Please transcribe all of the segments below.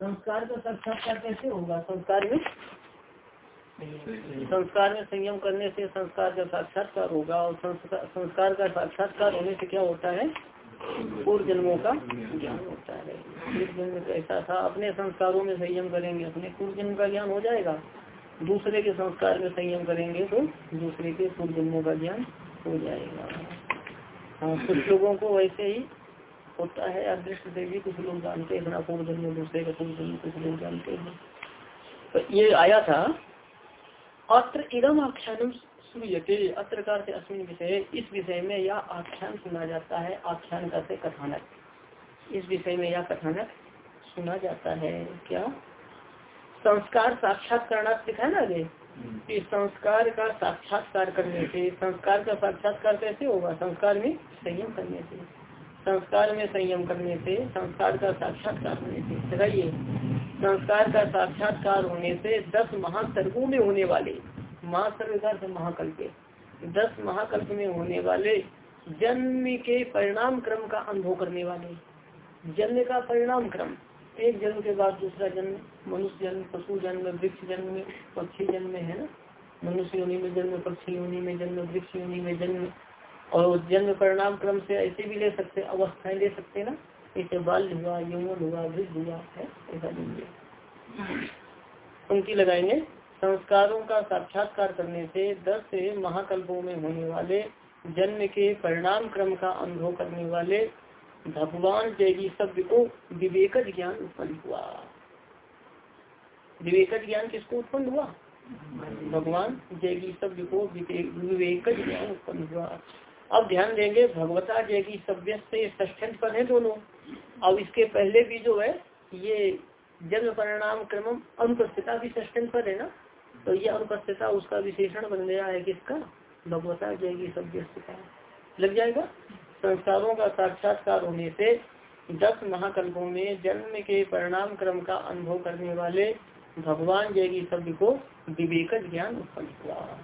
संस्कार का साक्षात्कार कैसे होगा? संस्कार में? संस्कार में संयम करने से संस्कार का साक्षात्कार होगा और संस्कार का साक्षात्कार होने से क्या होता है? पूर्व जन्मों का ज्ञान होता है। जन्म कैसा था? अपने संस्कारों में संयम करेंगे, अपने पूर्व जन्म का ज्ञान हो जाएगा। दूसरे के संस्कार में संयम करेंगे तो दूसरे के पूर्व जन्मों का ज्ञान हो जाएगा। हाँ कुछ लोगों को वैसे ही होता है अदृष्ट देवी कुछ लोग जानते हैं अपना पूर्व जन्म दूसरे का पूर्व जन्म कुछ लोग जानते हैं। तो ये आया था अत्र इदम आख्यान सुयते अत्र से अस्मिन विषय इस विषय में यह आख्यान सुना जाता है आख्यान का कथानक। इस विषय में यह कथानक सुना जाता है क्या? संस्कार साक्षात्कार दिखा ना आगे? कि संस्कार का साक्षात्कार करने से संस्कार का साक्षात्कार कैसे होगा? संस्कार में संयम करने से। संस्कार में संयम करने से, संस्कार का साक्षात्कार होने से लगाइए संस्कार का साक्षात्कार होने से दस महासर्गों में होने वाले महासर्ग का महाकल्प, दस महाकल्प में होने वाले जन्म के परिणाम क्रम का अनुभव करने वाले। जन्म का परिणाम क्रम, एक जन्म के बाद दूसरा जन्म, मनुष्य जन्म, पशु जन्म, वृक्ष जन्म, पक्षी जन्म है ना? मनुष्य योनि में जन्म, पक्षी योनि में जन्म, वृक्ष योनि में जन्म और जन्म परिणाम क्रम से ऐसे भी ले सकते अवस्थाएँ ले सकते ना? जैसे बाल हुआ यौवन हुआ वृद्ध हुआ है? ऐसा लेंगे उनकी लगाएँगे। संस्कारों का साक्षात्कार करने से दस से महाकल्पों में होने वाले जन्म के परिणाम क्रम का अनुभव करने वाले भगवान जैगी शब्द को विवेक ज्ञान उत्पन्न हुआ। विवेक ज्ञान किसको उत्पन्न हुआ? भगवान। जैगी शब्द को विवेक ज्ञान उत्पन्न हुआ। अब ध्यान देंगे, भगवता जय की सभ्य से ष्ठंत पर है दोनों। अब इसके पहले भी जो है, ये जन्म परिणाम क्रम अनुपस्थिता भी ष्ठंत पर है ना? तो ये अनुपस्थिता, उसका विशेषण बन गया है किसका भगवता जय की सभ्य लग जाएगा? संस्कारों का साक्षात्कार होने से दस महाकल्पों में जन्म के परिणाम क्रम का अनुभव करने वाले भगवान जय की शब्द को विवेक ज्ञान उत्पन्न हुआ।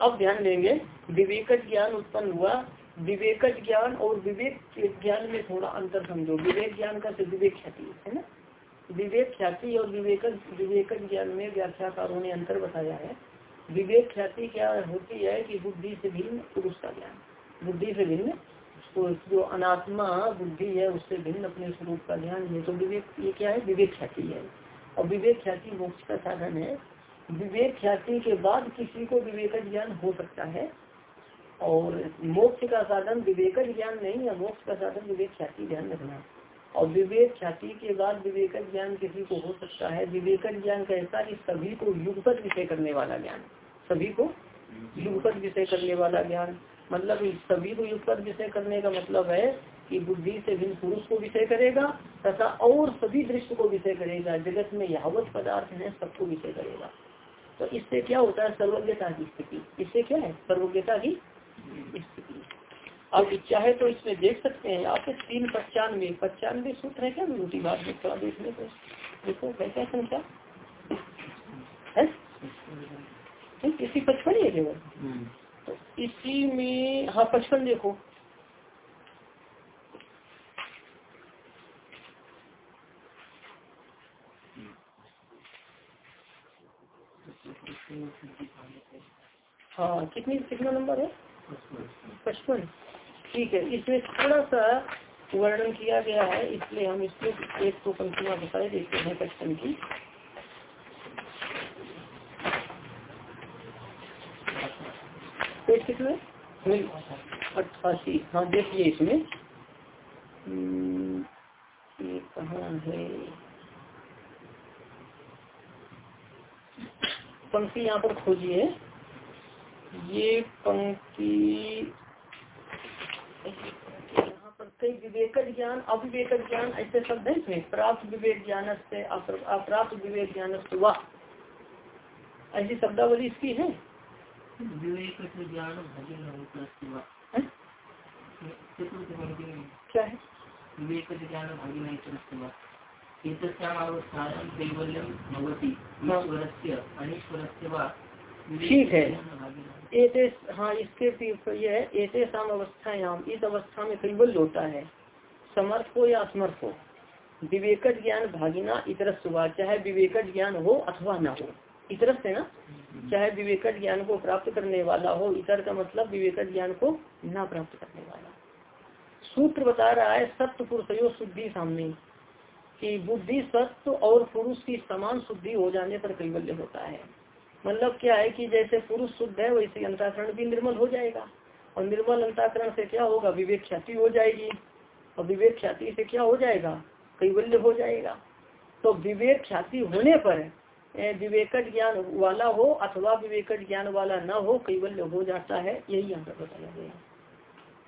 अब ध्यान देंगे विवेक ज्ञान उत्पन्न हुआ। विवेक ज्ञान और विवेक ज्ञान में थोड़ा अंतर समझो। विवेक ज्ञान का तो विवेक ख्याति है ना? विवेक ख्याति और विवेक विवेक ज्ञान में व्याख्याकारों ने अंतर बताया है। विवेक ख्याति क्या होती है कि बुद्धि से भिन्न पुरुष का ज्ञान। बुद्धि से भिन्न तो जो अनात्मा बुद्धि है, उससे भिन्न अपने स्वरूप का ज्ञान है। तो विवेक, ये क्या है? विवेक ख्याति है। और विवेक ख्याति मोक्ष का साधन है। विवेक ख्याति के बाद किसी को विवेक ज्ञान हो सकता है, और मोक्ष का साधन विवेक ज्ञान नहीं है, मोक्ष का साधन विवेक ख्याति ध्यान रखना और विवेक ख्याति के बाद विवेक ज्ञान किसी को हो सकता है। विवेक ज्ञान कैसा कि सभी को युगपत विषय करने वाला ज्ञान, सभी को युगपत विषय करने वाला ज्ञान। मतलब सभी को युगपत विषय करने का मतलब है कि बुद्धि से भिन्न पुरुष को विषय करेगा तथा और सभी दृश्य को विषय करेगा। जगत में यावत पदार्थ है, सबको विषय करेगा। तो इससे क्या होता है? सर्वज्ञता की स्थिति। इससे क्या है? सर्वज्ञता की स्थिति। अब इच्छा है तो इसमें देख सकते हैं आप तीन पचानवे पचानवे सूत्र है क्या? विभूति बात में थोड़ा देखने को देखो कैसा संख्या? है? इसी पचपन ही है केवल। तो इसी में हाँ पचपन देखो। हाँ कितनी कितना नंबर है? पचपन। ठीक है इसमें थोड़ा सा वर्णन किया गया है इसलिए हम इसको एक तो पंक्तियाँ बताए देते हैं पचपन की। पेज कितने अट्ठासी। हाँ देखिए इसमें। हम्म, ये कहाँ है? पंक्ति यहाँ पर खोजिए। ये पंक्ति यहाँ पर कई विवेक ज्ञान अविवेक ज्ञान ऐसे शब्द है इसमें प्राप्त विवेक ज्ञान से अप्राप्त विवेक ज्ञान से वाह ऐसी शब्दावली इसकी है? क्या है? विवेक ज्ञान ठीक है। एते हाँ इसके यह ऐसे शाम अवस्थायाम इस अवस्था में कैबल्य होता है। समर्थ हो या असमर्थ हो? विवेक ज्ञान भागिना इतर सुबह चाहे विवेक ज्ञान हो अथवा ना हो। इतर से ना? चाहे विवेक ज्ञान को प्राप्त करने वाला हो इतर का मतलब विवेक ज्ञान को ना प्राप्त करने वाला। सूत्र बता रहा है सत्य पुरुष शुद्धि सामने। कि बुद्धि सत्य और पुरुष की समान शुद्धि हो जाने पर कैवल्य होता है। मतलब क्या है कि जैसे पुरुष शुद्ध है, वैसे अंताकरण भी निर्मल हो जाएगा। और निर्मल अंताकरण से क्या होगा? विवेक ख्याति हो जाएगी। और विवेक ख्याति से क्या हो जाएगा? कैवल्य हो जाएगा। तो विवेक ख्याति होने पर विवेक ज्ञान वाला हो अथवा विवेक ज्ञान वाला न हो, कैवल्य हो जाता है। यही यहाँ पर बताया गया।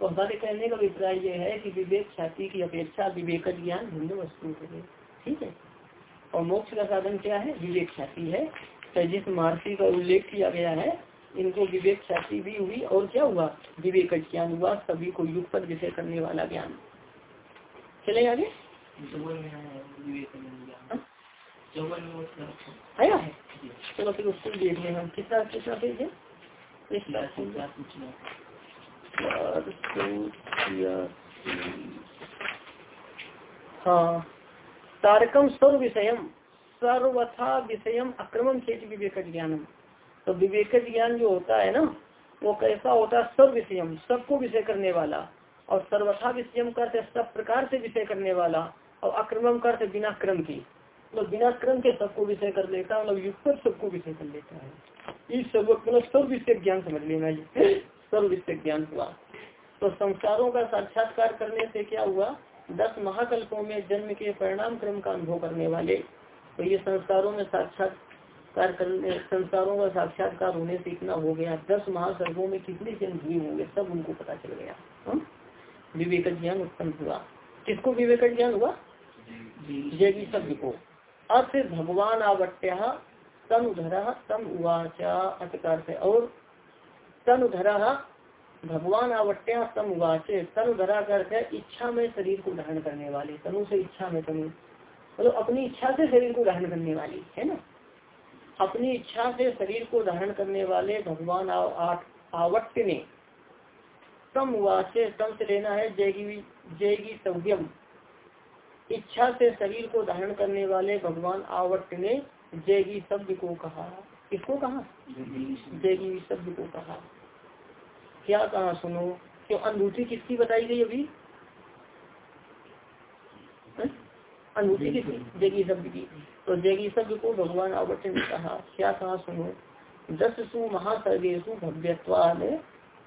तो हमारे कहने का अभिप्राय यह है कि विवेक ख्याति की अपेक्षा विवेक ज्ञान भिन्न वस्तु है ठीक है? और मोक्ष का साधन क्या है? विवेक ख्याति है। तो जिस महर्षि का उल्लेख किया गया है, इनको विवेक ख्याति भी हुई और क्या हुआ? विवेक ज्ञान हुआ, सभी को युग पर विषय करने वाला ज्ञान। चले आगे। आया है? चलो फिर उसको देख लें हम। कितना कितना पेज है? हाँ। तारकम सर्व विषय सर्वथा विषय अक्रमण चेत विवेक ज्ञानम तो विवेक ज्ञान जो होता है ना, वो कैसा होता है? सर्व विषय सबको विषय करने वाला। और सर्वथा विषय करते सब प्रकार से विषय करने वाला। और अक्रमण करते बिना क्रम की। मतलब बिना क्रम के सबको विषय कर लेता है मतलब युक्त सबको विषय कर लेता है। इस सब मतलब सर्व विषय ज्ञान समझ लेना ये। सर्व विषय ज्ञान हुआ। तो संस्कारों का साक्षात्कार करने से क्या हुआ? दस महाकल्पों में जन्म के परिणाम क्रम का अनुभव करने वाले तो ये संस्कारों में साक्षात्कार करने संस्कारों का साक्षात्कार होने से इतना हो गया। दस महासर्गों में कितने जन्म हुए होंगे, सब उनको पता चल गया? विवेक ज्ञान उत्पन्न हुआ। किसको विवेक ज्ञान हुआ? जय शब्द को। अर्थ भगवान आवट्य तनुधर तम उवाचा अटकार से और तनुधर भगवान आवट्या तम उवाचे तनुधरा करके इच्छा में शरीर को धारण करने वाले तनु से इच्छा में तनु। मतलब अपनी इच्छा से शरीर को धारण करने वाली है ना? अपनी इच्छा से शरीर को धारण करने वाले भगवान आवट्य ने तम वाचे तम से लेना है जयगी जयगी सव्यम। इच्छा से शरीर को धारण करने वाले भगवान आवट्य ने जयगी शब्द को कहा। किसको कहा? जयगी शब्द को कहा। क्या कहा सुनो? क्यों अनुभूति किसकी बताई गई अभी? अनुभूति की जगी शब्द की। तो जगी शब्द को भगवान आवट ने कहा क्या कहा सुनो? दस सु महासर्गेशु भव्यवाद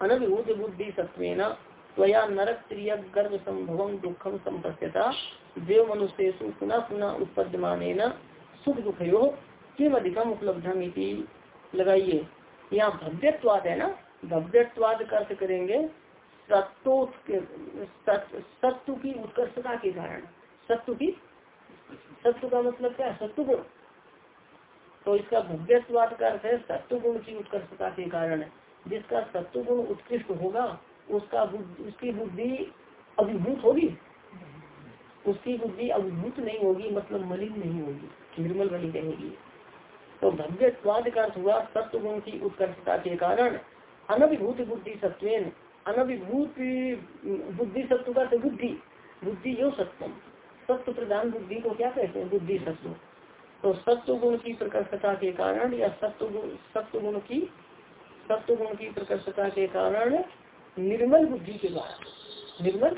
अनभिभूत बुद्धि सत्वेन त्वया नरक त्रिय गर्भ संभव दुखम संपस्यता देव मनुष्यु पुनः पुनः उत्पद्यमान सुख दुखयो किम अधिकम उपलब्धम लगाइए यहाँ भव्यवाद है ना? भव्यवाद का अर्थ करेंगे सत्व की उत्कर्षता के कारण। सत्व की? सत्व का मतलब क्या है? सत्व गुण। तो इसका भव्यवाद का अर्थ है सत्व गुण की उत्कृष्टता के कारण। जिसका सत्व गुण उत्कृष्ट होगा, उसका उसकी बुद्धि अभिभूत होगी। उसकी बुद्धि अभिभूत नहीं होगी मतलब मलिन नहीं होगी, निर्मल बनी रहेगी। तो भव्यवाद का अर्थ हुआ सत्व गुण की उत्कृष्टता के कारण। अनभिभूत बुद्धि सत्व अनभिभूत बुद्धि सत्व का बुद्धि। बुद्धि यो सत्यम सत्य प्रधान बुद्धि को क्या कहते हैं? बुद्धि सत्व तो सत्व गुण की प्रकर्षता के कारण या सत्व सत्व गुण की सत्व गुण की प्रकर्षता के कारण निर्मल बुद्धि के द्वारा, निर्मल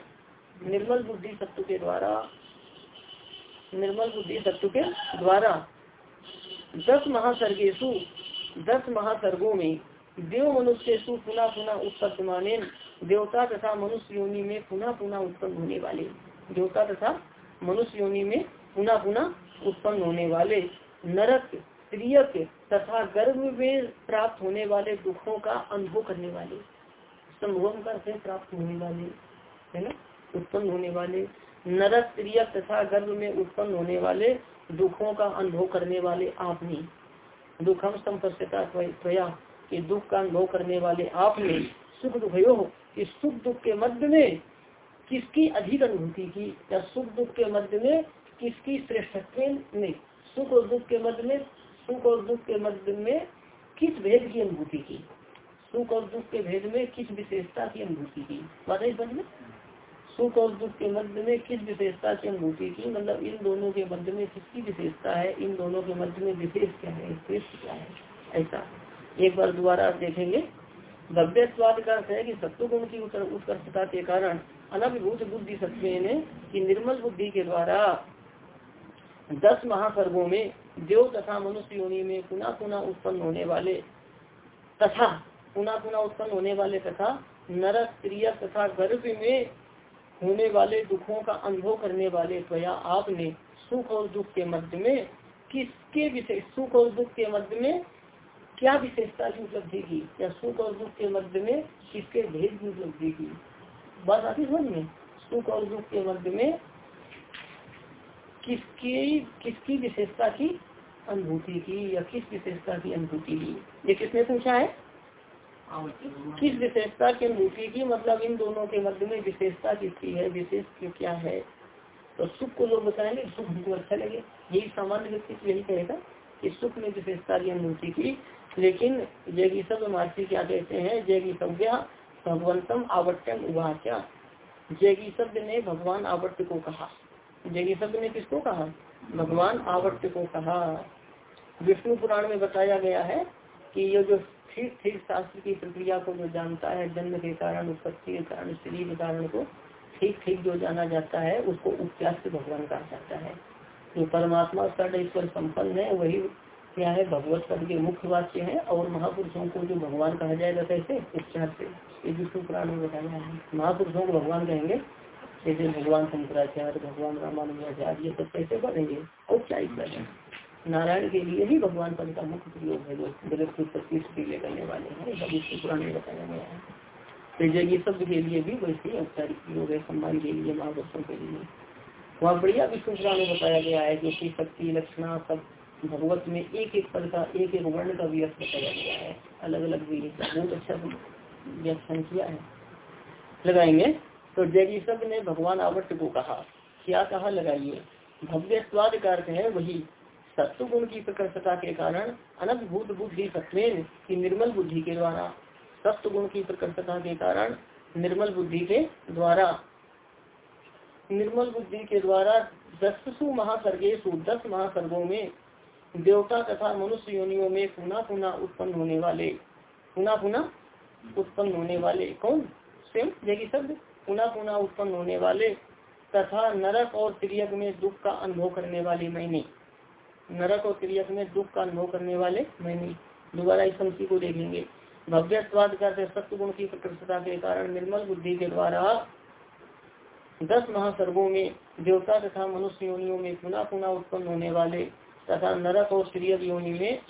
निर्मल बुद्धि सत्व के द्वारा, निर्मल बुद्धि सत्व के द्वारा दस महासर्गेशु दस महासर्गो में देव मनुष्य पुनः पुनः उत्पन्न माने, देवता तथा मनुष्य योनि में पुनः पुनः उत्पन्न होने वाले। देवता तथा मनुष्य योनि में पुनः पुनः उत्पन्न होने वाले। नरक त्रियक तथा गर्भ में प्राप्त होने वाले दुखों का अनुभव करने वाले। संभव कर प्राप्त होने वाले, है ना? उत्पन्न होने वाले। नरक त्रियक तथा गर्भ में उत्पन्न होने वाले दुखों का अनुभव करने वाले आपने दुखम संपस्यता त्वया। कि दुख का अनुभव करने वाले आपने सुख दुख हो इस सुख दुख के मध्य में किसकी अधिक अनुभूति की, या सुख दुख के मध्य में किसकी श्रेष्ठत्व में? सुख और दुख के मध्य में, सुख और दुख के मध्य में किस भेद की अनुभूति की? सुख और दुख के भेद में किस विशेषता की अनुभूति की? बात है में? सुख और दुख के मध्य में किस विशेषता की अनुभूति की? मतलब इन दोनों के मध्य में किसकी विशेषता है? इन दोनों के मध्य में विशेष क्या है? श्रेष्ठ क्या है? ऐसा। एक बार दोबारा आप देखेंगे। भव्यवाद का अर्थ है कि सत्व गुण की उत्कर्षता के कारण अनभिभूत बुद्धि सत्व ने कि निर्मल बुद्धि के द्वारा दस महासर्गों में देव तथा मनुष्य योनि में पुनः पुनः उत्पन्न होने वाले तथा पुनः पुनः उत्पन्न होने वाले तथा नरक क्रिया तथा गर्भ में होने वाले दुखों का अनुभव करने वाले त्वया आपने सुख और दुख के मध्य में किसके विषय सुख और दुख के मध्य में क्या विशेषता की उपलब्धि की या सुख और दुख के मध्य में किसके भेद की उपलब्धि की बात आती समझ में? सुख और दुख के मध्य में किसकी किसकी विशेषता की अनुभूति की या किस विशेषता की अनुभूति की? ये किसने पूछा है? किस विशेषता की अनुभूति की? मतलब इन दोनों के मध्य में विशेषता किसकी है? विशेष क्या है? तो सुख को लोग बताएँगे, सुख हमको अच्छा लगे। यही सामान्य व्यक्ति यही कहेगा कि सुख में विशेषता की अनुभूति की लेकिन जैगी सब महर्षि क्या कहते हैं? जैगी सभ्या भगवंतम आवट्यम उवाचा। जैगी शब्द ने भगवान आवर्त को कहा। जैगी शब्द ने किसको कहा? भगवान आवर्त को कहा। विष्णु पुराण में बताया गया है कि ये जो ठीक ठीक शास्त्र की प्रक्रिया को जो जानता है, जन्म के कारण, उत्पत्ति के कारण, स्त्री के कारण को ठीक ठीक जो जाना जाता है, उसको उपचार से भगवान कहा जाता है। जो परमात्मा सड ईश्वर संपन्न है, वही क्या है, भगवत पद के मुख्य वाक्य है और महापुरुषों को जो भगवान कहा जाएगा कैसे? उपचार से। ये विष्णु पुराण में बताया है। महापुरुषों को भगवान कहेंगे जैसे भगवान शंकराचार्य, भगवान रामानुजाचार्य, ये सब कैसे बनेंगे? औपचारिक बने नारायण के लिए ही भगवान पद का मुख्य प्रयोग है जो जगत की उत्पत्ति से करने वाले हैं। सब पुराण में बताया गया है। तो ये शब्द के लिए भी वैसे औपचारिक प्रयोग है। सम्मान के लिए, महापुरुषों के लिए। वहाँ बढ़िया विष्णु पुराण में बताया गया है जो की शक्ति, लक्षणा, सब भगवत में एक एक पद का एक एक वर्ण का व्यक्त बताया गया है। अलग अलग भी बहुत अच्छा व्याख्यान किया है। लगाएँगे? तो सबने भगवान आवर्त को कहा, क्या कहा लगाइए? भव्य स्वाद का अर्थ है वही। सत्व गुण की प्रकर्षता के कारण अनभूत बुद्धि सत्वेन की निर्मल बुद्धि के द्वारा सत्व गुण की प्रकर्षता के कारण निर्मल बुद्धि के द्वारा, निर्मल बुद्धि के द्वारा दससु महासर्गेशु दस महासर्गो में देवता तथा मनुष्य योनियों में पुनः पुनः उत्पन्न होने वाले, पुनः पुनः उत्पन्न होने वाले, कौन? स्वयं जैकी शब्द, पुनः पुनः उत्पन्न होने वाले तथा नरक और त्रियक में दुख का अनुभव करने वाले मैंने। नरक और त्रियक में दुख का अनुभव करने वाले मैंने। दोबारा इस पंक्ति को देखेंगे। भव्य स्वाद का सत्य गुण की प्रकृष्टता के कारण निर्मल बुद्धि के द्वारा दस महासर्गों में देवता तथा मनुष्य योनियों में पुनः पुनः उत्पन्न होने वाले तथा नरक और स्त्रीय योनि में,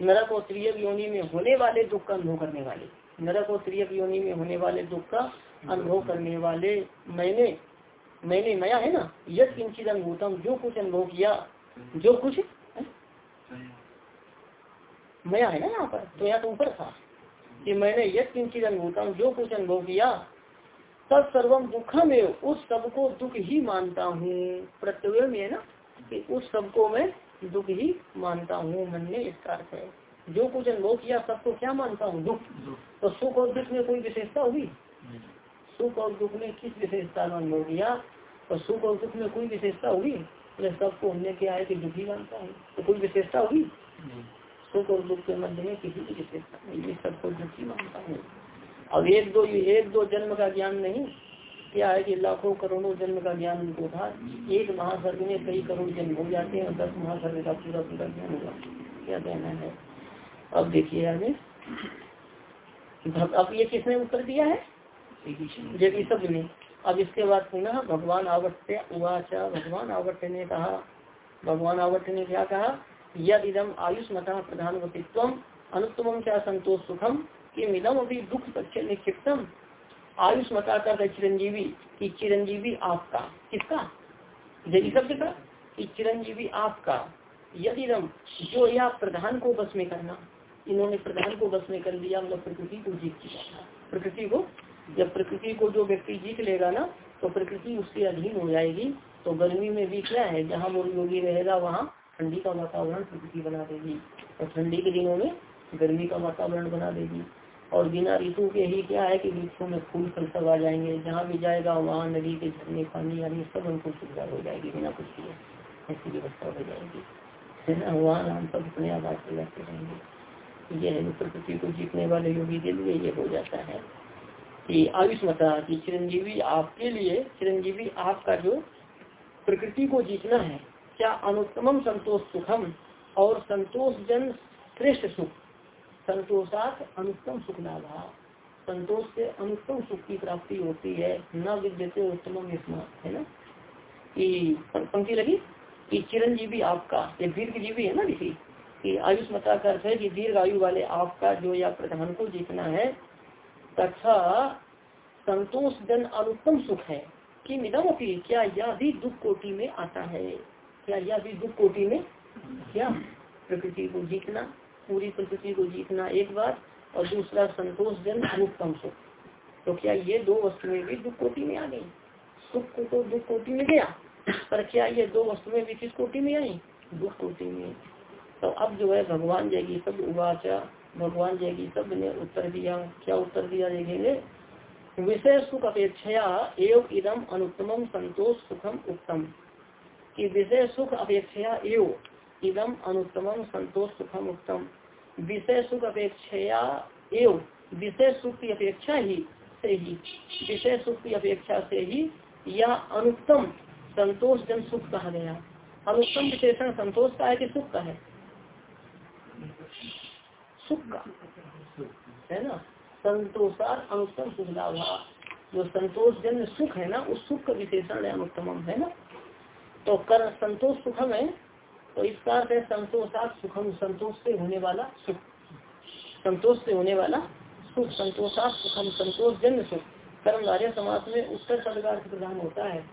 नरक और स्त्रीय योनि में होने वाले दुख का अनुभव करने वाले। नरक और स्त्रीय योनि में होने वाले दुख का अनुभव करने वाले मैंने मैंने नया है ना? यद किंचित अनुभूतम? जो कुछ अनुभव किया, जो कुछ मया है ना यहाँ पर? तो यहाँ तो ऊपर था कि मैंने यद किंचित अनुभूतम? जो कुछ अनुभव किया तब सर्वम दुखम उस सबको दुख ही मानता हूँ। प्रत्यय में है ना? कि उस सबको मैं दुख ही मानता हूँ मन में इसका अर्थ है। जो कुछ अनुभव किया सबको क्या मानता हूँ? दुख। तो सुख और दुख में कोई विशेषता होगी? सुख और दुख में किस विशेषता का अनुभव किया? तो सुख और दुख में कोई विशेषता होगी? सबको हमने क्या है कि दुखी मानता हूँ। तो कोई विशेषता होगी? सुख और दुख के मध्य में किसी की विशेषता नहीं सबको दुखी मानता हूँ। अब एक दो एक दो जन्म का ज्ञान नहीं क्या है कि लाखों करोड़ों जन्म का ज्ञान उनको था। एक महासर्ग में कई करोड़ जन्म हो जाते हैं और दस महासर्ग का पूरा पूरा ज्ञान होगा क्या कहना है? अब देखिए आगे। अब ये किसने उत्तर दिया है? जबकि सबने अब इसके बाद पुनः भगवान आवर्त्य उवाचा। भगवान आवर्त्य ने कहा, भगवान आवर्त्य ने क्या कहा? यद इदम आयुष मता प्रधान अनुत्तम क्या संतोष सुखम कि मिदम अभी दुख पक्ष निक्षिप्तम। आयुष मता कर चिरंजीवी, की चिरंजीवी आपका। किसका? यदि शब्द का कि चिरंजीवी आपका। यदि रम जो या प्रधान को बस में करना, इन्होंने प्रधान को बस में कर लिया मतलब प्रकृति को जीत लिया। प्रकृति को? जब प्रकृति को जो व्यक्ति जीत लेगा ना तो प्रकृति उसके अधीन हो जाएगी। तो गर्मी में भी क्या है, जहाँ योगी रहेगा, वहाँ ठंडी का वातावरण प्रकृति बना देगी। और ठंडी के दिनों में गर्मी का वातावरण बना देगी। और बिना ऋतु के ही क्या है कि वृक्षों में फूल फल सब आ जाएँगे। जहाँ भी जाएगा, वहाँ नदी के झरने, पानी, आदि सब उनको सुविधा हो जाएगी, बिना कुछ किए। ऐसी व्यवस्था हो जाएगी। है ना? वहाँ हम सब अपने आवाज़ से जाते रहेंगे। ये है प्रकृति को जीतने वाले योगी के लिए ये हो जाता है कि आयुष्मता की चिरंजीवी आपके लिए, चिरंजीवी आपका जो प्रकृति को जीतना है, क्या अनुत्तम संतोष सुखम और संतोष जन श्रेष्ठ सुख। संतोषात अनुत्तम सुख लाभा। संतोष से अनुत्तम सुख की प्राप्ति होती है, न विद्यते उत्तम है ना? कि पंक्ति लगी कि चिरंजीवी आपका, ये दीर्घ जीवी है ना किसी? कि आयुष्मता का अर्थ है कि दीर्घ आयु वाले आपका जो या प्रधान को जीतना है, तथा संतोष जन अनुत्तम सुख है। कि मिदमती क्या यह भी दुख कोटि में आता है? क्या यह भी दुख कोटि में? क्या? प्रकृति को जीतना पूरी प्रकृति को जीतना एक बार और दूसरा संतोष जन अनुत्तम सुख। तो क्या ये दो वस्तुएँ भी दुख कोटि में आ गई? सुख को तो दुख कोटि में गया, पर क्या ये दो वस्तुएँ भी किस कोटि में आई? दुख कोटि में तो अब जो है भगवान जयगी सब उवाचा भगवान जयगी सबने उत्तर दिया। क्या उत्तर दिया देखेंगे? विषय सुख अपेक्षा एवं इदम अनुत्तम संतोष सुखम उत्तम कि विषय सुख अपेक्षा एवं इदम अनुत्तम संतोष सुखम उत्तम विषय सुख अपेक्षा एवं विषय सुख की अपेक्षा ही से ही विषय सुख की अपेक्षा से ही यह अनुत्तम संतोष जन सुख कहा गया। अनुत्तम विशेषण संतोष का है कि सुख का है? सुख का। है ना? संतोषार अनुत्तम सुख लाभा जो संतोष जन सुख है ना, उस सुख का विशेषण है अनुत्तम है ना? तो कर संतोष सुखम है तो इसका अर्थ है संतोषात सुखम संतोष से होने वाला सुख, संतोष से होने वाला सुख संतोषात सुखम संतोष जन्य सुख कर्मधार्य समाज में उत्तर पदकार से प्रधान होता है।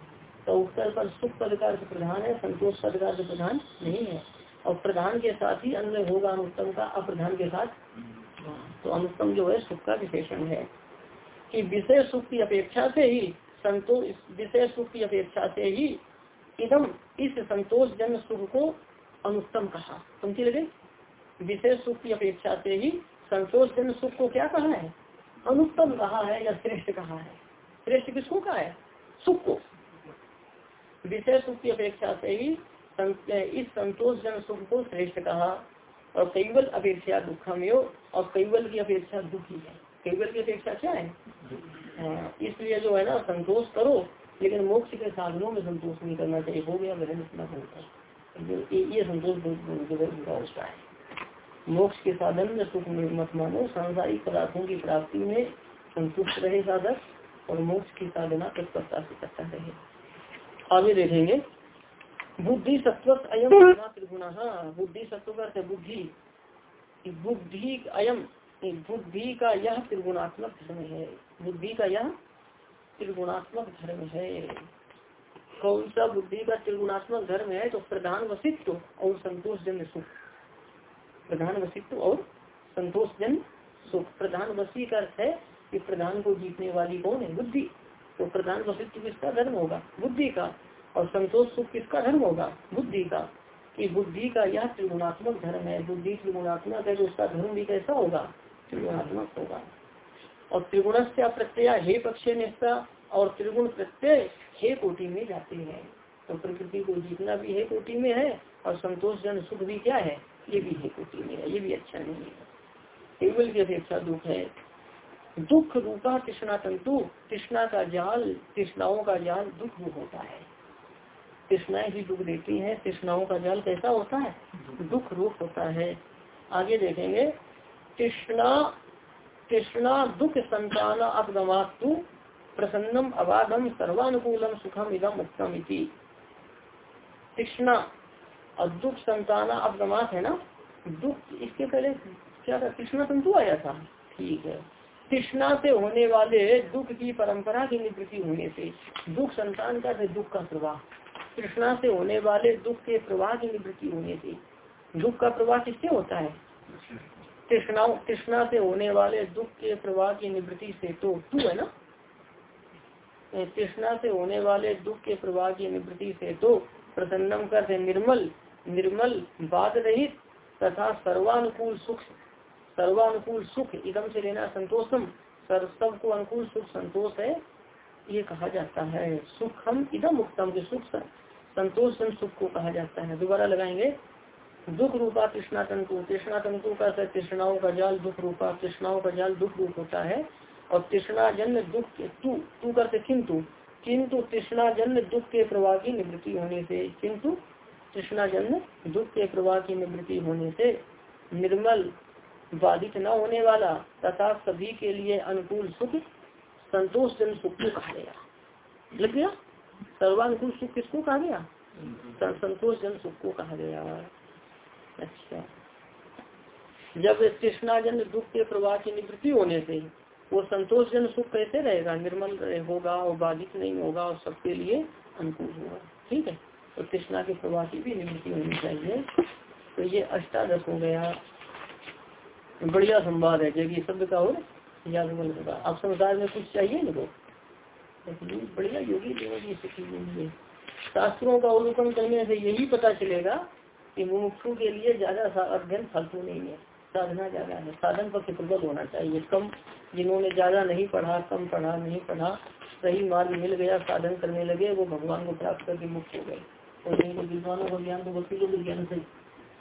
तो उत्तर पर सुख पदकार से प्रधान है, संतोष पदकार से प्रधान नहीं है। और प्रधान के साथ ही अन्य होगा अनुत्तम का अप्रधान के साथ। तो अनुत्तम जो है, सुख का विशेषण है। कि विषय सुख की अपेक्षा से ही संतोष, विषय सुख की अपेक्षा से ही इदम इस संतोष जन सुख को अनुत्तम कहा। समझी लगे? विशेष सुख की अपेक्षा से ही संतोष जन सुख को क्या कहा है? अनुत्तम कहा है या श्रेष्ठ कहा है? श्रेष्ठ किसको कहा है? सुख को। विशेष सुख की अपेक्षा से ही इस संतोष जन सुख को श्रेष्ठ कहा और कैवल अपेक्षा दुखम यो और कैवल की अपेक्षा दुखी है। कैवल की अपेक्षा क्या है? हाँ, इसलिए जो है ना संतोष करो लेकिन मोक्ष के साधनों में संतोष नहीं करना चाहिए। हो गया वह इतना होता ये संतोष होता है मोक्ष के साधन में सुख मत मानो। सांसारिक पदार्थों की प्राप्ति में संतुष्ट रहे साधक और मोक्ष की साधना तत्परता से करता रहे। आगे देखेंगे। बुद्धि सत्व अयम त्रिगुण बुद्धि सत्व का बुद्धि। बुद्धि अयम बुद्धि का यह त्रिगुणात्मक धर्म है। बुद्धि का यह त्रिगुणात्मक धर्म है। कौन सा बुद्धि का त्रिगुणात्मक धर्म है तो प्रधान वसित्व और संतोष जन सुख। प्रधान वसित्व और संतोष जन सुख। प्रधान वसी का अर्थ है कि प्रधान को जीतने वाली कौन है? बुद्धि। तो प्रधान वसित्व किसका धर्म होगा? बुद्धि का। और संतोष सुख किसका धर्म होगा? बुद्धि का। कि बुद्धि का यह त्रिगुणात्मक धर्म है। बुद्धि त्रिगुणात्मक है तो उसका धर्म भी कैसा होगा? त्रिगुणात्मक होगा। और त्रिगुण से प्रत्यय हे पक्ष निष्ठा और त्रिगुण प्रत्यय हे कोटि में जाते हैं। तो प्रकृति को जीतना भी है कोटि में है और संतोष जन सुख भी क्या है? ये भी है कोटि में है, ये भी अच्छा नहीं है। केवल की अपेक्षा दुख है। दुख रूपा कृष्णा तंतु कृष्णा का जाल कृष्णाओं का जाल दुख होता है। कृष्णाएँ ही दुख देती हैं कृष्णाओं का जाल कैसा होता है? दुख रूप होता है। आगे देखेंगे कृष्णा कृष्णा दुख संतान अपगमातु प्रसन्नम, अबाधम, सर्वानुकूलम, सुखम, इदम उत्तम इति। कृष्णा और दुख, संताना अपगमात है ना? दुख, इसके पहले क्या था? कृष्णा तंतु आया था। ठीक है। कृष्णा से होने वाले दुख की परंपरा की निवृत्ति होने से, दुख, संतान का है दुख का प्रवाह। कृष्णा से होने वाले दुख के प्रवाह की निवृत्ति होने से, दुख का प्रवाह किससे होता है? कृष्णा कृष्णा से होने वाले दुख के प्रवाह की निवृत्ति से तो तू, है ना? तृष्णा से होने वाले दुख के प्रवाह की निवृत्ति से तो प्रसन्नम कर निर्मल निर्मल बाध रहित तथा सर्वानुकूल सुख सर्वानुकूल सुख इदम से लेना संतोषम, सर सबको अनुकूल सुख संतोष है, ये कहा जाता है। सुखम इदम उत्तम के सुख संतोष सुख को कहा जाता है। दोबारा लगाएँगे। दुख रूपा कृष्णा तंतु कृष्णा तंतु का कृष्णाओं का जाल दुख रूपा कृष्णाओं का जाल दुख रूप होता है। और कृष्णा जन्म दुख तू तू करते किंतु किंतु कृष्णा जन्म दुख के प्रवाह की निवृत्ति होने से, किंतु कृष्णा जन्म दुख के प्रवाह की निवृत्ति होने से निर्मल, बाधित न होने वाला, तथा सभी के लिए अनुकूल सुख, संतोष जन सुख को कहा गया। लग गया? सर्वानुकूल सुख किसको कहा गया? संतोष जन सुख को कहा गया। अच्छा। जब कृष्णा जन दुख के प्रवाह की निवृत्ति होने से वो संतोषजन सुख कैसे रहेगा? निर्मल होगा और बाधित नहीं होगा और सबके लिए अनुकूल होगा। ठीक है? तो कृष्णा के प्रवाह की भी निवृत्ति होनी चाहिए। तो ये अष्टादश हो गया। बढ़िया संवाद है जबकि शब्द का और याद होगा। आप संसार में कुछ चाहिए ना वो बढ़िया योगी देवगी सीखी शास्त्रों का अवलोकन करने से यही पता चलेगा कि मुमुक्षु के लिए ज़्यादा अध्ययन फालतू नहीं है। साधना ज़्यादा है। साधन पर प्रबल होना चाहिए। कम जिन्होंने ज़्यादा नहीं पढ़ा, कम पढ़ा, नहीं पढ़ा, सही मार्ग मिल गया, साधन करने लगे, वो भगवान को प्राप्त करके मुक्त हो गए। और जिनको विद्वानों का ज्ञान तो वकीलों के ज्ञान से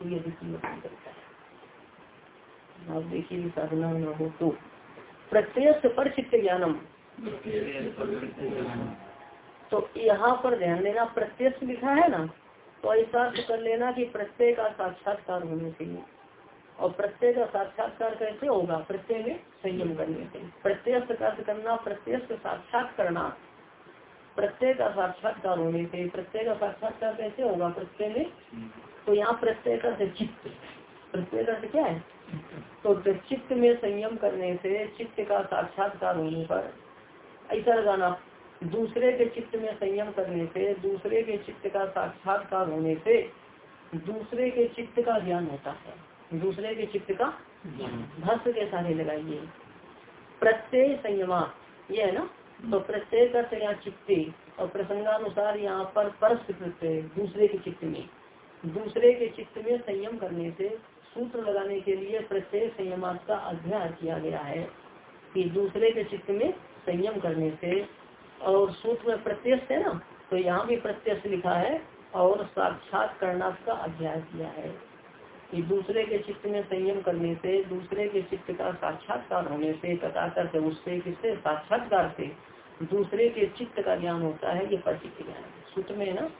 करता है। आप देखिए, साधना न हो तो। प्रत्यक्ष पर चित्त ज्ञानम। तो यहाँ पर ध्यान देना, प्रत्यक्ष लिखा है ना तो ऐसा कर लेना कि प्रत्यय का साक्षात्कार होने चाहिए। और प्रत्यय का साक्षात्कार कैसे होगा? प्रत्यय में संयम करने से प्रत्यक्ष अर्थ करना प्रत्यक्ष साक्षात करना प्रत्यय का साक्षात्कार होने से प्रत्यय का साक्षात्कार कैसे होगा? प्रत्यय में? तो यहाँ प्रत्यय का चित्त प्रत्यय का क्या है? तो चित्त में संयम करने से चित्त का साक्षात्कार होने पर ऐसा लगाना, दूसरे के चित्त में संयम करने से, दूसरे के चित्त का साक्षात्कार होने से दूसरे के चित्त का ज्ञान होता है। दूसरे के चित्त का भक्त के सारे लगाइए। प्रत्यय संयमा, ये है ना? तो प्रत्यय का यहाँ चित्ते और प्रसंगानुसार यहाँ पर परस प्रत्यय दूसरे के चित्त में। दूसरे के चित्त में संयम करने से, सूत्र लगाने के लिए प्रत्यय संयम का अध्ययन किया गया है कि दूसरे के चित्त में संयम करने से और सूत्र में प्रत्यक्ष है ना? तो यहाँ भी प्रत्यक्ष लिखा है और साक्षात करना का अध्याय किया है। कि दूसरे के चित्त में संयम करने से, दूसरे के चित्त का साक्षात्कार होने से तथा करते उससे किससे? साक्षात्कार से। दूसरे के चित्त का ज्ञान होता है, ये प्रचित ज्ञान सूत्र में ना?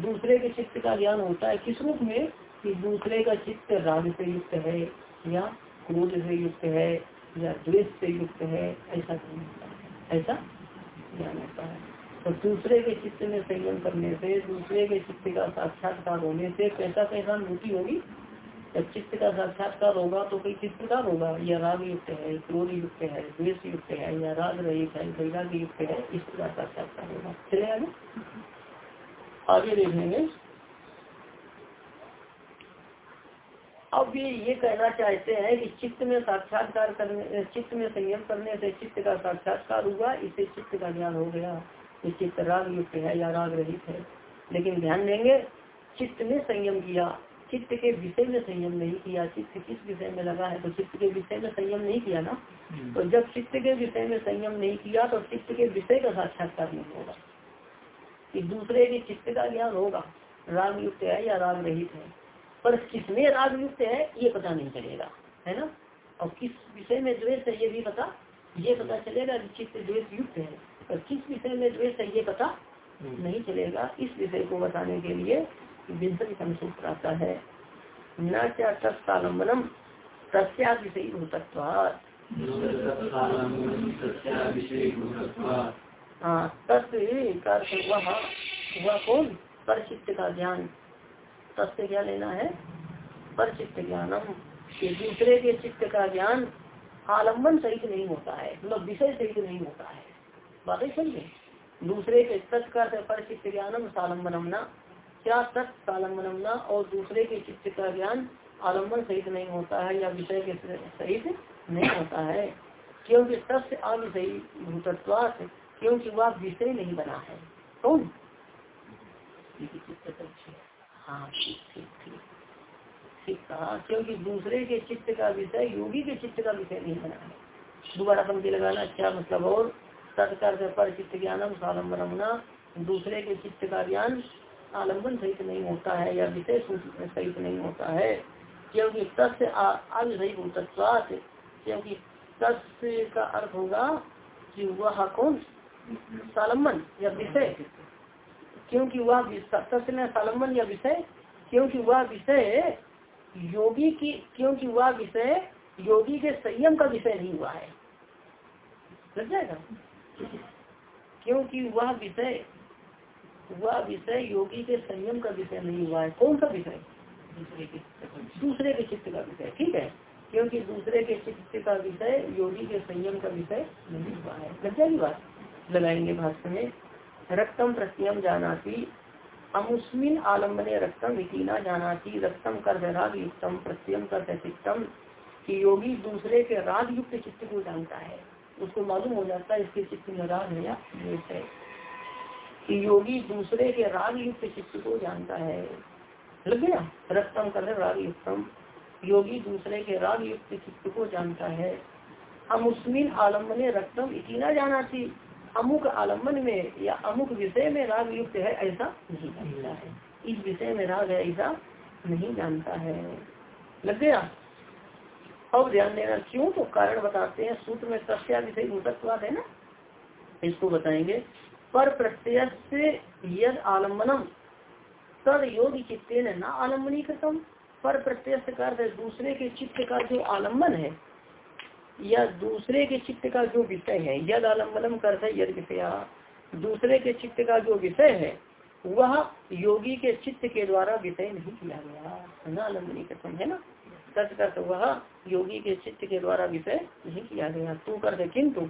दूसरे के चित्त का ज्ञान होता है किस रूप में? कि दूसरे का चित्त राग से युक्त है, या क्रोध से युक्त है, या द्वेष से युक्त है, ऐसा ऐसा ज्ञान होता है। तो दूसरे के चित्त में संयम करने से, दूसरे के चित्त का साक्षात्कार होने से कैसा कैसा अनुभूति होगी? चित्त का साक्षात्कार होगा तो कई किस प्रकार होगा? या राग युक्त है, क्रोध युक्त है, द्वेष युक्त है, या राग रहित है वैराग युक्त है इस प्रकार साक्षात्कार होगा। चले आगे। आगे देखेंगे। अब ये ये कहना चाहते हैं कि चित्त में साक्षात्कार करने, चित्त में संयम करने से चित्त का साक्षात्कार हुआ, इससे चित्त का ज्ञान हो गया। ये चित्त राग युक्त है या राग रहित है। लेकिन ध्यान देंगे, चित्त में संयम किया। चित्त के विषय में संयम नहीं किया चित्त किस विषय में लगा है तो चित्त के विषय में संयम नहीं किया ना? हम्म। तो जब चित्त के विषय में संयम नहीं किया तो चित्त के विषय का साक्षात्कार नहीं होगा। कि दूसरे के चित्त का ज्ञान होगा राग युक्त है या राग रहित है। पर किसमें राग युक्त है ये पता नहीं चलेगा है ना? और किस विषय में द्वेष है ये भी पता ये पता चलेगा कि चित्त द्वेष युक्त है। पर किस विषय में द्वेष है ये पता हम्म। नहीं चलेगा। इस विषय को बताने के लिए विंशन सूत्र आता है। न क्या तत्कालम्बनम तस्या विषय भूतत्व हाँ तत्व वह वह कौन? परचित्त का ज्ञान तत्व क्या लेना है? पर चित्त ज्ञानम कि दूसरे के चित्त का ज्ञान आलंबन सहित नहीं होता है मतलब विषय सहित नहीं होता है। बातें समझे दूसरे के तत्का पर चित्त ज्ञानम सालम्बनम न क्या तत् न और दूसरे के चित्त का ज्ञान आलंबन सहित नहीं होता है या विषय के सहित नहीं होता है। क्योंकि तस्य अविषयी भूतत्वास क्योंकि वह विषय नहीं बना है। कौन? हाँ ठीक ठीक कहा, क्योंकि दूसरे के चित्त का विषय, योगी के चित्त का विषय नहीं बना है। दोबारा पंक्ति लगाना क्या मतलब और तत्कर पर चित्त ज्ञानम सालम्बन दूसरे के चित्त का ज्ञान आलंबन सहित नहीं होता है या विषय सहित नहीं होता है, क्योंकि तस्य अविषयी क्योंकि तस्य का अर्थ होगा कि वह कौन? सालम्बन या विषय। क्योंकि वह तस्य में सालम्बन या विषय, क्योंकि वह विषय योगी की, क्योंकि वह विषय योगी के संयम का विषय नहीं हुआ है। लग जाएगा? क्योंकि वह विषय वह विषय योगी के संयम का विषय नहीं हुआ है। कौन सा विषय? दूसरे के चित्त का विषय। ठीक है? क्योंकि दूसरे के चित्त का विषय योगी के संयम का विषय नहीं हुआ है। लग जाएगी बात? लगाएँगे भाष्य में। रक्तम प्रत्यम जानाती अमुस्मिन आलम्बने रक्तम इतना जानाती रक्तम कर राग युक्तम प्रत्यम कर चित्तम कि योगी दूसरे के राग युक्त चित्त को जानता है। उसको मालूम हो जाता है इसके चित्त में राग है या द्वेष है कि योगी दूसरे के राग युक्त चित्त को जानता है। लग गया? रक्तम कर राग युक्तम योगी दूसरे के राग युक्त चित्त को जानता है। हम उसमिन आलंबन रक्तम इतना जाना थी अमुक आलंबन में या अमुक विषय में राग युक्त है, ऐसा नहीं जानता है। इस विषय में राग है, ऐसा नहीं जानता है। लग गया? अब ध्यान देना, क्यों? तो कारण बताते हैं। सूत्र में तस्या विषय भूतत्वाद है ना? इसको बताएँगे। पर प्रत्यय से यद आलम्बनम, तद योग चित्ते न आलम्बनी कृतम पर प्रत्यय का दूसरे के चित्त का जो आलंबन है, या दूसरे के चित्त का जो विषय है, यद आलम्बनम करते यद विषय। दूसरे के चित्त का जो विषय है, वह योगी के चित्त के द्वारा विषय नहीं किया गया। न आलम्बनी कृतम है ना? कर वह योगी के चित्त के द्वारा विषय नहीं किया गया। तू कर किंतु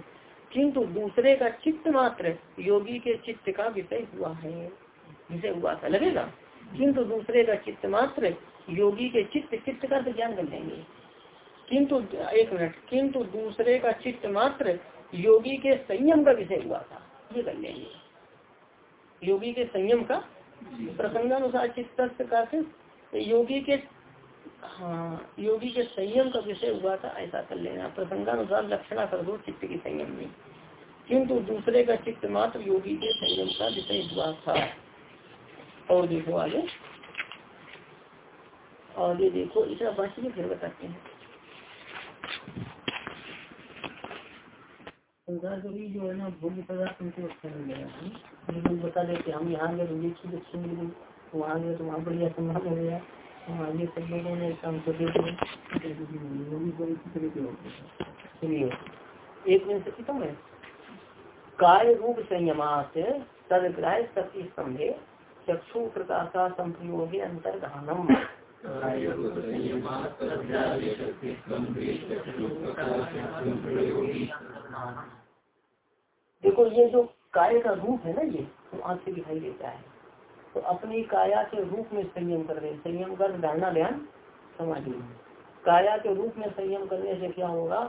किंतु दूसरे का चित्त मात्र योगी के चित्त का विषय हुआ है, विषय हुआ था, लगेगा। किंतु दूसरे का चित्त मात्र योगी के चित्त चित्त का तो ज्ञान कर लेंगे किंतु, एक मिनट, किंतु दूसरे का चित्त मात्र योगी के संयम का विषय हुआ था, ये कर लेंगे योगी के संयम का प्रसंगानुसार चित्त का योगी के हाँ योगी के संयम का विषय हुआ था, ऐसा कर लेना। प्रसंगानुसार लक्षणा कर दो चित्त के संयम में। किंतु दूसरे का चित्त मात्र योगी के संयम का विषय हुआ था। और देखो आगे। आगे देखो, इतना बाकी फिर बताते हैं। जो है ना भोग्य पदार्थ उनको अच्छा नहीं लगा। बता देते हम यहाँ गए तो वहाँ गए तो वहाँ बढ़िया सम्मान हो गया। हाँ ये सब लोगों ने काम को देख सुनिए एक मिनट से है। काय रूप संयमात तदग्राह शक्ति स्तंभे चक्षु प्रकाशा संप्रयोग अंतर्धानम देखो ये जो काय का रूप है ना ये वो आँख से दिखाई देता है। अपनी काया के रूप में संयम कर रहे संयम कर धारणा ध्यान समाधि काया के रूप में संयम करने से क्या होगा?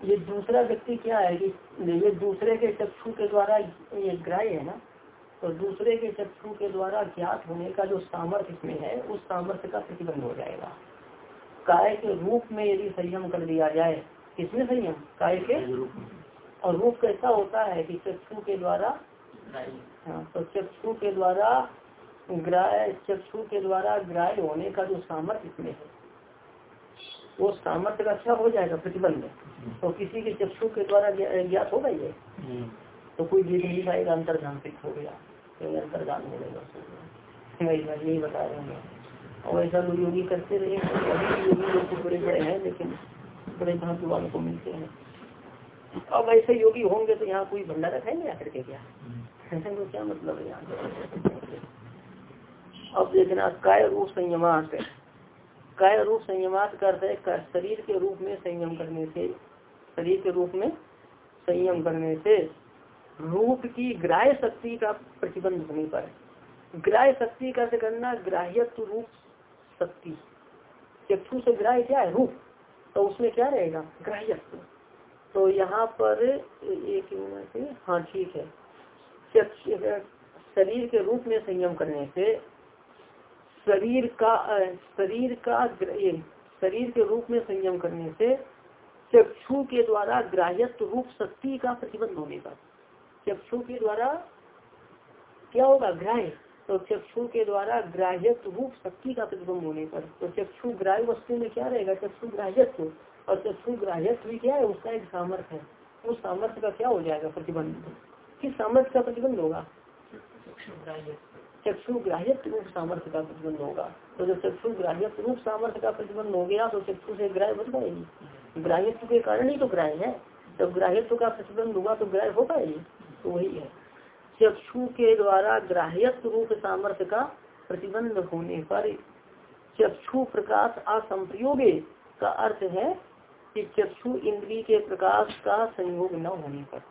ये दूसरा व्यक्ति क्या है कि ये दूसरे के चक्षु के द्वारा ये ग्राह्य है ना? तो दूसरे के चक्षु के द्वारा ज्ञात होने का जो सामर्थ्य इसमें है उस सामर्थ्य का प्रतिबंध हो जाएगा। काय के रूप में यदि संयम कर दिया जाए किसमें संयम? काय के? रूप और रूप कैसा होता है कि चक्षु के द्वारा? हाँ तो चक्षु के द्वारा ग्राह चक्षु के द्वारा ग्राह्य होने का जो सामर्थ्य इसमें है वो सामर्थ्य का अच्छा हो जाएगा प्रतिबंध। तो किसी के चक्षु के द्वारा ज्ञात होगा ये तो कोई देख नहीं पाएगा अंतर्धान हो गया तो अंतर्धान हो जाएगा यही बता रहे हैं। और ऐसा लोग योगी करते रहे अभी योगी लोग तो बड़े बड़े हैं लेकिन बड़े भाग्य वालों को मिलते हैं। अब ऐसे योगी होंगे तो यहाँ कोई भंडारा खाएँगे आकर के क्या? तो क्या मतलब है यहाँ? अब देखना, काय रूप संयमात काय रूप संयमात करते शरीर के रूप में संयम करने से, शरीर के रूप में संयम करने से रूप की ग्राह्य शक्ति का प्रतिबंध होने पर ग्राह्य शक्ति का करना, ग्राह्यत्व रूप शक्ति। चक्षु से ग्राह्य क्या है? रूप। तो उसमें क्या रहेगा? ग्राह्यत्व। तो यहाँ पर एक हाँ ठीक है। शरीर के रूप में संयम करने से शरीर का शरीर का शरीर के रूप में संयम करने से चक्षु के द्वारा ग्राह्यत्व रूप शक्ति का प्रतिबंध होने पर चक्षु के द्वारा क्या होगा? ग्राह्य। तो चक्षु के द्वारा ग्राह्यत्व रूप शक्ति का प्रतिबंध होने पर तो चक्षु ग्राह्य वस्तु में क्या रहेगा? चक्षु ग्राह्यत्व और चक्षु ग्राह्यत्व भी क्या है? उसका एक सामर्थ्य है। उस सामर्थ्य का क्या हो जाएगा प्रतिबंध? किस सामर्थ्य का प्रतिबंध होगा? चक्षु ग्राह्य रूप सामर्थ्य का प्रतिबंध होगा। तो जब चक्षु ग्राह्य रूप सामर्थ्य का प्रतिबंध हो गया तो चक्षु से ग्राह्य बच जाएगी ग्राह्यत्व के कारण ही तो ग्राह्य है। जब ग्राह्यत्व का प्रतिबंध होगा तो ग्राह्य हो पाएगी। तो वही है। चक्षु के द्वारा ग्राह्यत्व रूप सामर्थ्य का प्रतिबंध होने पर चक्षु प्रकाश असंप्रयोगे का अर्थ है कि चक्षु इंद्री के प्रकाश का संयोग न होने पर।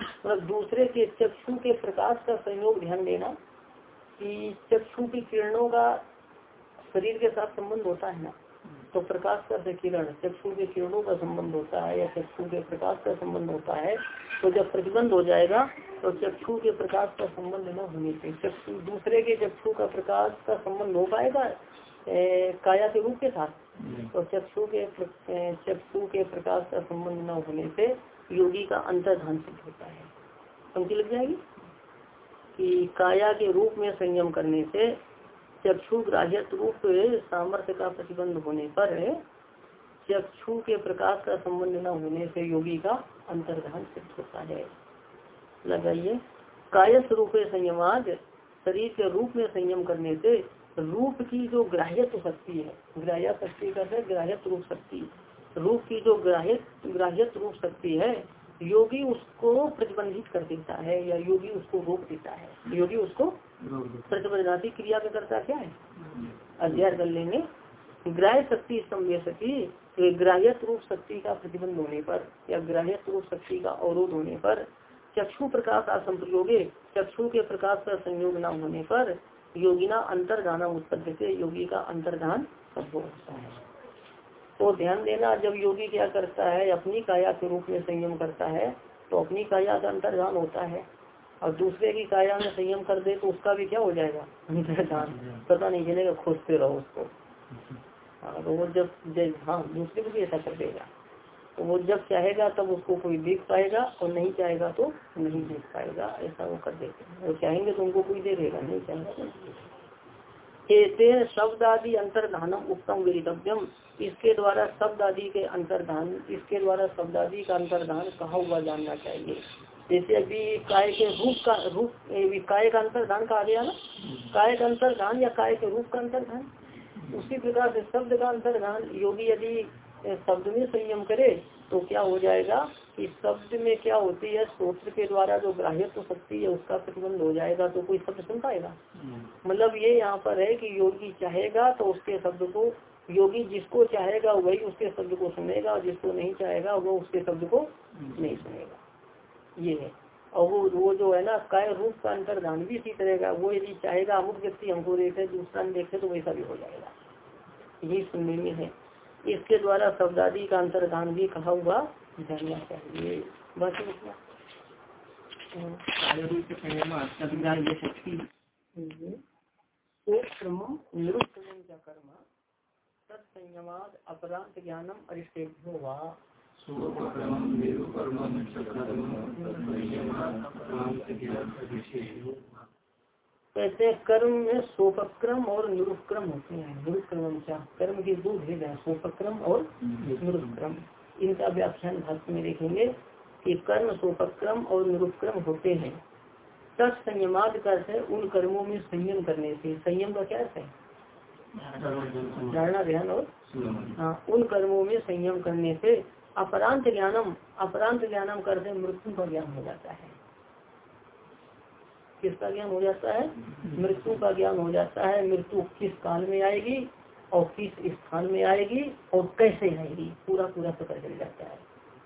मतलब दूसरे के चक्षु के प्रकाश का संयोग ध्यान देना कि चक्षु की किरणों का शरीर के साथ संबंध होता है ना तो प्रकाश का से किरण चक्षु के किरणों का संबंध होता है या चक्षु के प्रकाश का संबंध होता है तो जब प्रतिबंध हो जाएगा तो चक्षु के प्रकाश का संबंध न होने से चक्षु दूसरे के चक्षु का प्रकाश का संबंध हो पाएगा काया के रूप के साथ तो चक्षु के चक्षु के प्रकाश का संबंध न होने से योगी का अंतर्धान सिद्ध होता है। पंक्ति लग जाएगी? कि काया के रूप में संयम करने से चक्षु ग्राह्य रूप सामर्थ्य का प्रतिबंध होने पर चक्षु के प्रकाश का संबंध न होने से योगी का अंतर्धान सिद्ध होता है। लगाइए। काय स्वरूप संयमाद, शरीर के रूप में संयम करने से रूप की जो ग्राह्य शक्ति है, ग्राह्य शक्ति का है रूप शक्ति। रूप की जो ग्राह्य ग्राह्य रूप शक्ति है योगी उसको प्रतिबंधित कर देता है या योगी उसको रोक देता है? योगी उसको प्रतिबंधाती क्रिया का करता क्या है? अध्ययन कर लेंगे। ग्राह्य शक्ति सकी तो ग्राह्य रूप शक्ति का प्रतिबंध होने पर या ग्राह्य रूप शक्ति का अवरोध होने पर चक्षु प्रकाश असंप्रयोगे चक्षु के प्रकाश का संयोग न होने पर योगिना अंतर्धान उत्पन्न से योगी का अंतर्धान संभव होता है। तो ध्यान देना, जब योगी क्या करता है, अपनी काया के रूप में संयम करता है तो अपनी काया का अंतर्धान होता है। और दूसरे की काया में संयम कर दे तो उसका भी क्या हो जाएगा? अंतर्धान। पता नहीं चलेगा, खोजते रहो उसको। हाँ तो वो जब हाँ दूसरे को भी ऐसा कर देगा। तो वो जब चाहेगा, तब उसको कोई देख पाएगा, और नहीं चाहेगा तो नहीं देख पाएगा। ऐसा वो कर हैं। वो चाहेंगे तो उनको कोई देखेगा नहीं चाहेगा तो शब्द आदि अंतर्धानम उत्तम विदितव्यम इसके द्वारा शब्द आदि के अंतर्धान, इसके द्वारा शब्द आदि का अंतर्धान कहा हुआ जानना चाहिए। जैसे अभी काय के रूप का, रूप काय का अंतर्धान कहा गया ना? काय का अंतर्धान या काय के रूप का अंतर्धान? उसी प्रकार से शब्द का अंतर्धान। योगी यदि शब्द में संयम करे तो क्या हो जाएगा? कि शब्द में क्या होती है सूत्र के द्वारा जो ग्राह्यत्व शक्ति है उसका प्रतिबंध हो जाएगा तो कोई शब्द सुन पाएगा? मतलब ये यहाँ पर है कि योगी चाहेगा तो उसके शब्द को योगी जिसको चाहेगा वही उसके शब्द को सुनेगा और जिसको नहीं चाहेगा वो उसके शब्द को नहीं सुनेगा। ये है। और वो वो जो है ना काय रूप का अंतर्धान भी इसी तरह का वो यदि चाहेगा अमुक व्यक्ति हमको देखे दूसरा देखे तो वैसा भी हो जाएगा। यही सुनने में है। इसके द्वारा शब्दादी का अंतर्धान भी कहा हुआ जानना चाहिए बस शक्ति कर्म तत्संयमाद अपराध ज्ञानम अरिष्टेभ्यो वा। कर्म में सोपक्रम और निरुपक्रम होते हैं। निरुपक्रम क्या? कर्म के दो भेद है सोपक्रम और निरुपक्रम। इनका व्याख्यान भाष्य में देखेंगे कि कर्म सोपक्रम और निरुपक्रम होते हैं। तत्संयमाद का उन कर्मों में संयम करने से। संयम का क्या है? धारणा ध्यान और हाँ उन कर्मों में संयम करने से अपरांत ज्ञानम अपरांत ज्ञानम करते मृत्यु का ज्ञान हो जाता है। किसका ज्ञान हो जाता है? मृत्यु का ज्ञान हो जाता है। मृत्यु किस काल में आएगी? और किस स्थान में आएगी और कैसे आएगी पूरा पूरा पता चल जाता है।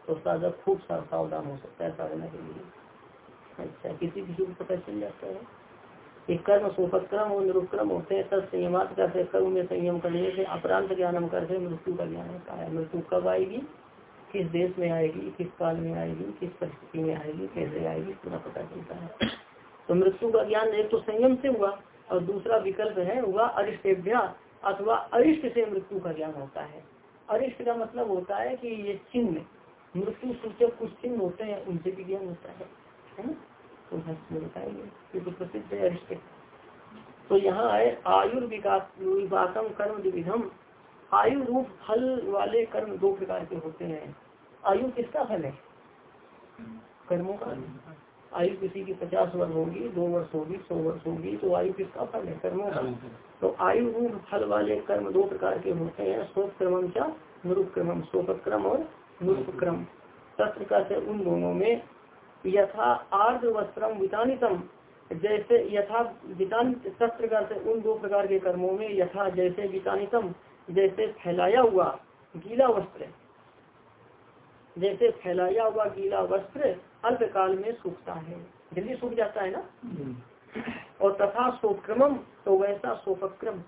तो साधक खूब सावधान हो सकता है साधना के लिए। अच्छा किसी किसी को पता चल जाता है। कि कर्म सुपक्रम और निरुक्रम होते हैं। तब संयमात करते कर्म में संयम करने से, अपरांत ज्ञान करते मृत्यु का ज्ञान होता है। मृत्यु कब आएगी? किस देश में आएगी? किस काल में आएगी? किस परिस्थिति में आएगी? कैसे आएगी? पूरा पता चलता है। तो मृत्यु का ज्ञान एक तो संयम से हुआ और दूसरा विकल्प है, हुआ अरिष्टेभ्या अथवा अरिष्ट से मृत्यु का ज्ञान होता है। अरिष्ट का मतलब होता है कि ये चिन्ह, मृत्यु सूचक कुछ चिन्ह होते हैं, उनसे भी ज्ञान होता है है तो बताएँगे तो प्रसिद्ध है अरिष्ट। तो यहाँ है आयुर्विकास विकासम कर्म विविधम आयु रूप फल वाले कर्म दो प्रकार के होते हैं। आयु किसका फल है? कर्मों का। आयु किसी की पचास वर्ष होगी दो वर्ष होगी सौ वर्ष होगी तो आयु किसका फल है? कर्मों का। तो आयु रूप फल वाले कर्म दो प्रकार के होते हैं शोक क्रम क्या निरूप क्रम शोक क्रम और निरूप क्रम तत्व से उन दोनों में यथा आर्द्र वस्त्रम वितानितम जैसे यथा शस्त्र का से उन दो प्रकार के कर्मों में यथा जैसे वितानितम जैसे फैलाया हुआ गीला वस्त्र। जैसे फैलाया हुआ गीला वस्त्र अल्पकाल में सूखता है। जल्दी सूख जाता है ना? और तथा सोपक्रम तो वैसा सोपक्रम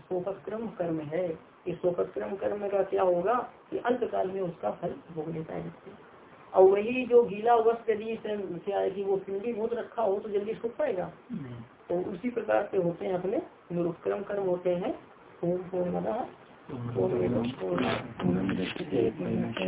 सोपक्रम कर्म है। इस सोपक्रम कर्म का क्या होगा कि अंतकाल में उसका फल भोग लेता है। और वही जो गीला वस्त्र यदि क्या है कि वो पिंडी भूत रखा हो तो जल्दी सूख पाएगा। तो उसी प्रकार से होते हैं अपने निरुपक्रम कर्म होते हैं। पूर्ण पूर्ण